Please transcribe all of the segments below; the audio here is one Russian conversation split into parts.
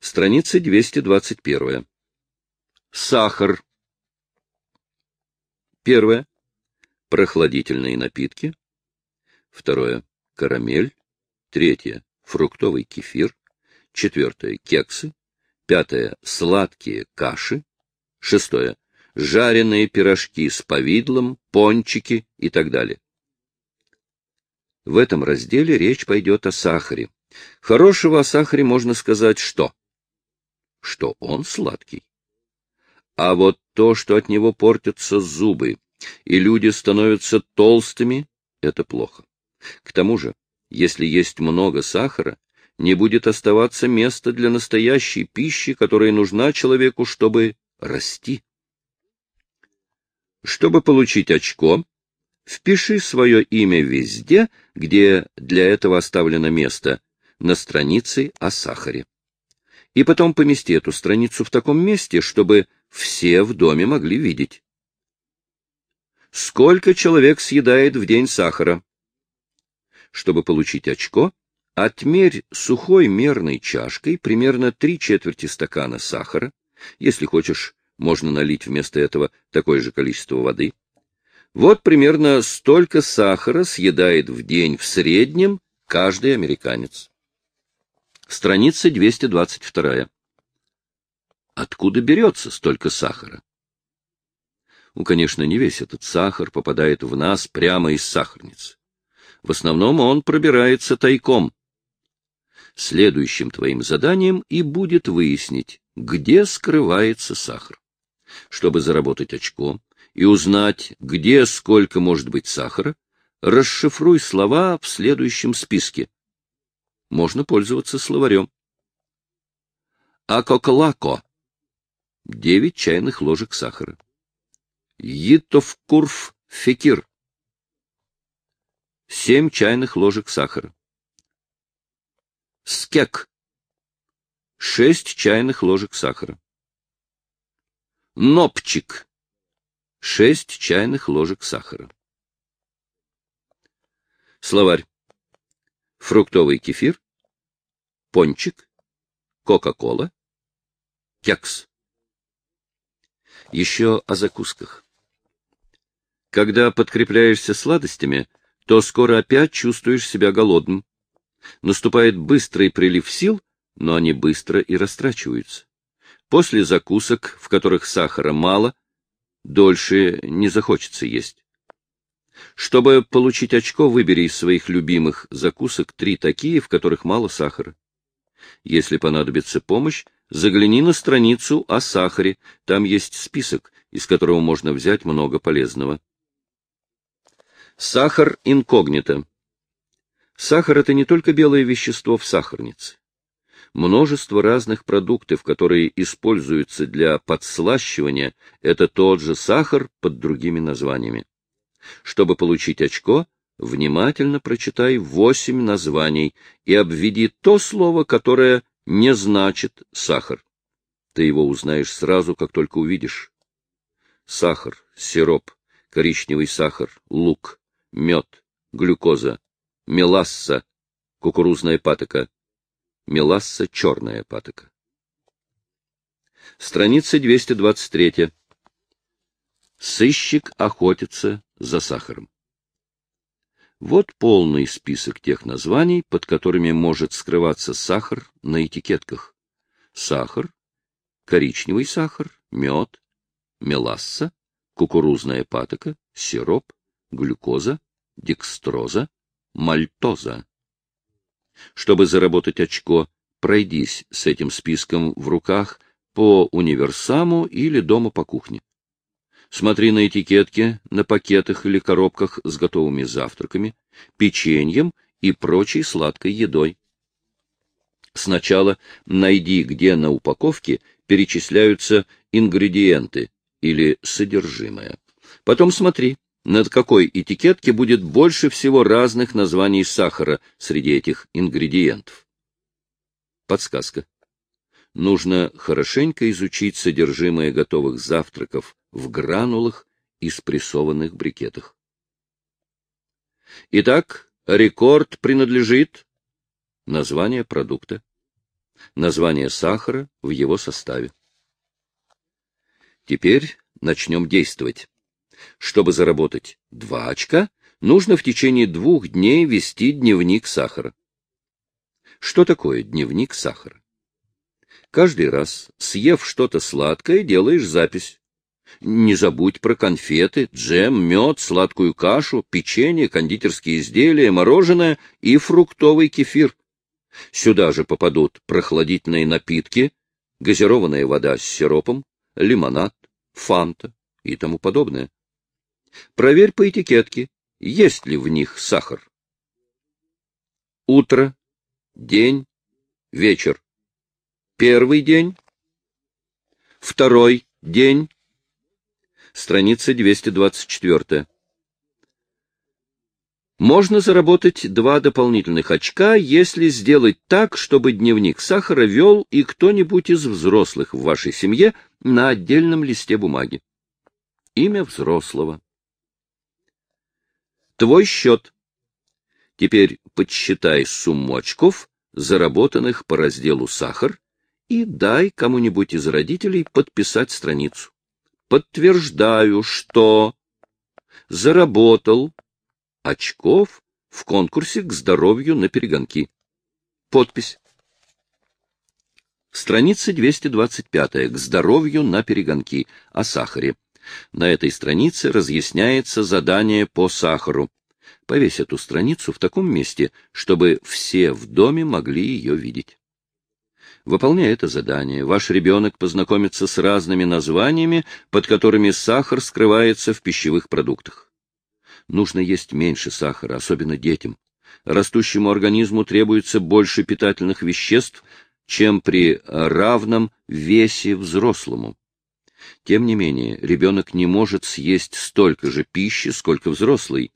Страница 221. Сахар. Первое. Прохладительные напитки. Второе. Карамель. Третье. Фруктовый кефир. Четвертое. Кексы. Пятое. Сладкие каши. Шестое. Жареные пирожки с повидлом, пончики и так далее. В этом разделе речь пойдет о сахаре. Хорошего о сахаре можно сказать что? Что он сладкий. А вот то, что от него портятся зубы, и люди становятся толстыми, это плохо. К тому же, если есть много сахара, не будет оставаться места для настоящей пищи, которая нужна человеку, чтобы расти. Чтобы получить очко, впиши свое имя везде, где для этого оставлено место, на странице о сахаре. И потом помести эту страницу в таком месте, чтобы все в доме могли видеть. Сколько человек съедает в день сахара? Чтобы получить очко, отмерь сухой мерной чашкой примерно три четверти стакана сахара. Если хочешь, можно налить вместо этого такое же количество воды. Вот примерно столько сахара съедает в день в среднем каждый американец. Страница 222. Откуда берется столько сахара? Ну, конечно, не весь этот сахар попадает в нас прямо из сахарницы. В основном он пробирается тайком. Следующим твоим заданием и будет выяснить, где скрывается сахар. Чтобы заработать очко и узнать, где сколько может быть сахара, расшифруй слова в следующем списке можно пользоваться словарем. Акоклако — 9 чайных ложек сахара. Йитовкурф фекир — 7 чайных ложек сахара. Скек — 6 чайных ложек сахара. Нопчик — 6 чайных ложек сахара. Словарь фруктовый кефир, пончик, кока-кола, кекс. Еще о закусках. Когда подкрепляешься сладостями, то скоро опять чувствуешь себя голодным. Наступает быстрый прилив сил, но они быстро и растрачиваются. После закусок, в которых сахара мало, дольше не захочется есть. Чтобы получить очко, выбери из своих любимых закусок три такие, в которых мало сахара. Если понадобится помощь, загляни на страницу о сахаре, там есть список, из которого можно взять много полезного. Сахар инкогнито. Сахар — это не только белое вещество в сахарнице. Множество разных продуктов, которые используются для подслащивания, это тот же сахар под другими названиями. Чтобы получить очко, внимательно прочитай восемь названий и обведи то слово, которое не значит сахар. Ты его узнаешь сразу, как только увидишь. Сахар, сироп, коричневый сахар, лук, мед, глюкоза, меласса, кукурузная патока, меласса черная патока. Страница 223. Сыщик охотится за сахаром. Вот полный список тех названий, под которыми может скрываться сахар на этикетках. Сахар, коричневый сахар, мед, меласса, кукурузная патока, сироп, глюкоза, декстроза, мальтоза. Чтобы заработать очко, пройдись с этим списком в руках по универсаму или дома по кухне. Смотри на этикетки, на пакетах или коробках с готовыми завтраками, печеньем и прочей сладкой едой. Сначала найди, где на упаковке перечисляются ингредиенты или содержимое. Потом смотри, над какой этикетке будет больше всего разных названий сахара среди этих ингредиентов. Подсказка. Нужно хорошенько изучить содержимое готовых завтраков в гранулах и спрессованных брикетах. Итак, рекорд принадлежит название продукта. название сахара в его составе. Теперь начнем действовать. Чтобы заработать два очка, нужно в течение двух дней вести дневник сахара. Что такое дневник сахара? Каждый раз, съев что-то сладкое, делаешь запись. Не забудь про конфеты, джем, мед, сладкую кашу, печенье, кондитерские изделия, мороженое и фруктовый кефир. Сюда же попадут прохладительные напитки, газированная вода с сиропом, лимонад, фанта и тому подобное. Проверь по этикетке, есть ли в них сахар. Утро, день, вечер. Первый день, второй день, страница 224. Можно заработать два дополнительных очка, если сделать так, чтобы дневник сахара вел и кто-нибудь из взрослых в вашей семье на отдельном листе бумаги. Имя взрослого. Твой счет. Теперь подсчитай сумму очков, заработанных по разделу «Сахар», и дай кому-нибудь из родителей подписать страницу. Подтверждаю, что заработал очков в конкурсе к здоровью на перегонки. Подпись. Страница 225. К здоровью на перегонки. О сахаре. На этой странице разъясняется задание по сахару. Повесь эту страницу в таком месте, чтобы все в доме могли ее видеть. Выполняя это задание, ваш ребенок познакомится с разными названиями, под которыми сахар скрывается в пищевых продуктах. Нужно есть меньше сахара, особенно детям. Растущему организму требуется больше питательных веществ, чем при равном весе взрослому. Тем не менее, ребенок не может съесть столько же пищи, сколько взрослый.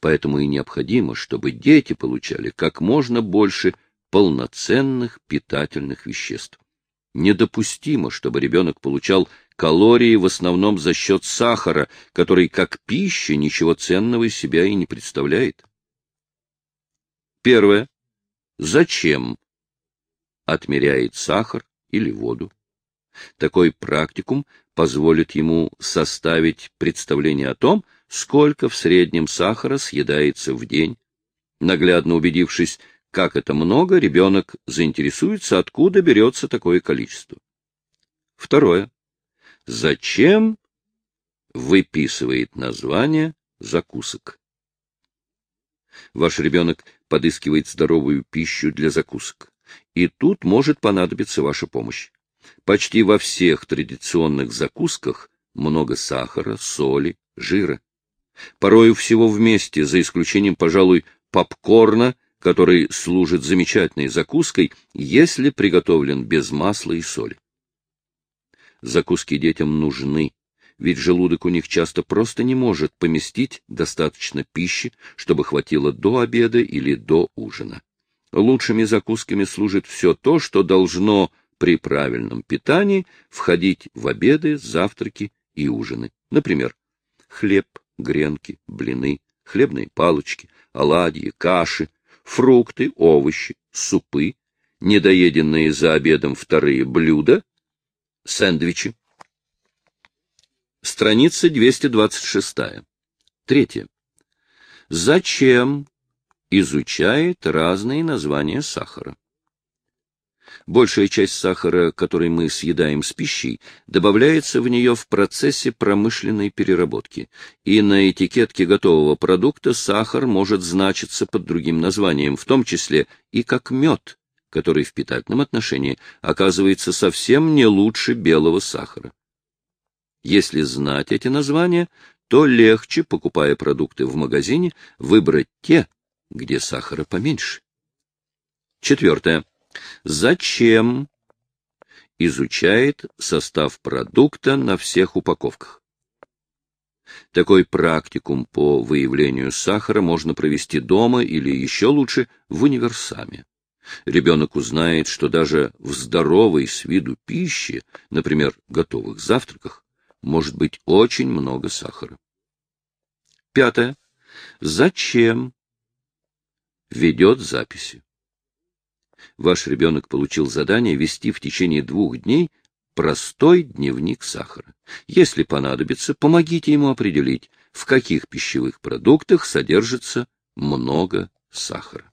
Поэтому и необходимо, чтобы дети получали как можно больше полноценных питательных веществ. Недопустимо, чтобы ребенок получал калории в основном за счет сахара, который как пища ничего ценного из себя и не представляет. Первое. Зачем отмеряет сахар или воду? Такой практикум позволит ему составить представление о том, сколько в среднем сахара съедается в день. Наглядно убедившись, как это много, ребенок заинтересуется, откуда берется такое количество. Второе. Зачем выписывает название закусок? Ваш ребенок подыскивает здоровую пищу для закусок. И тут может понадобиться ваша помощь. Почти во всех традиционных закусках много сахара, соли, жира. Порою всего вместе, за исключением, пожалуй, попкорна который служит замечательной закуской, если приготовлен без масла и соли. Закуски детям нужны, ведь желудок у них часто просто не может поместить достаточно пищи, чтобы хватило до обеда или до ужина. Лучшими закусками служит все то, что должно при правильном питании входить в обеды, завтраки и ужины. Например, хлеб, гренки, блины, хлебные палочки, оладьи, каши, фрукты, овощи, супы, недоеденные за обедом вторые блюда, сэндвичи. Страница 226. Третье. Зачем изучает разные названия сахара? Большая часть сахара, который мы съедаем с пищей, добавляется в нее в процессе промышленной переработки, и на этикетке готового продукта сахар может значиться под другим названием, в том числе и как мед, который в питательном отношении оказывается совсем не лучше белого сахара. Если знать эти названия, то легче, покупая продукты в магазине, выбрать те, где сахара поменьше. Четвертое. Зачем? Изучает состав продукта на всех упаковках. Такой практикум по выявлению сахара можно провести дома или еще лучше в универсаме. Ребенок узнает, что даже в здоровой с виду пище, например, готовых завтраках, может быть очень много сахара. Пятое. Зачем ведет записи? Ваш ребенок получил задание вести в течение двух дней простой дневник сахара. Если понадобится, помогите ему определить, в каких пищевых продуктах содержится много сахара.